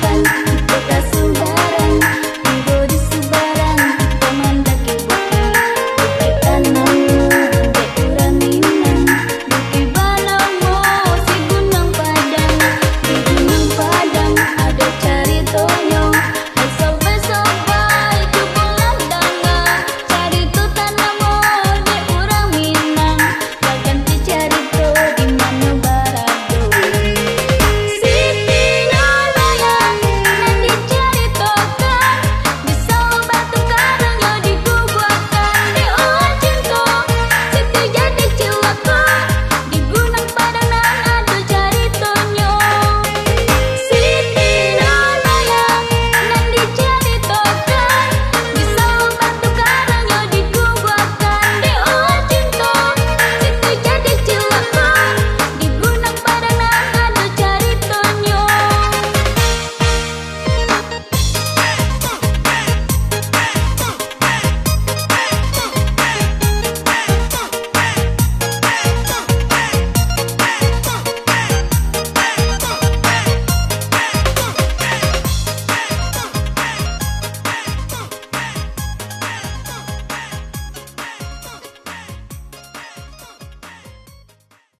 samba, toda sua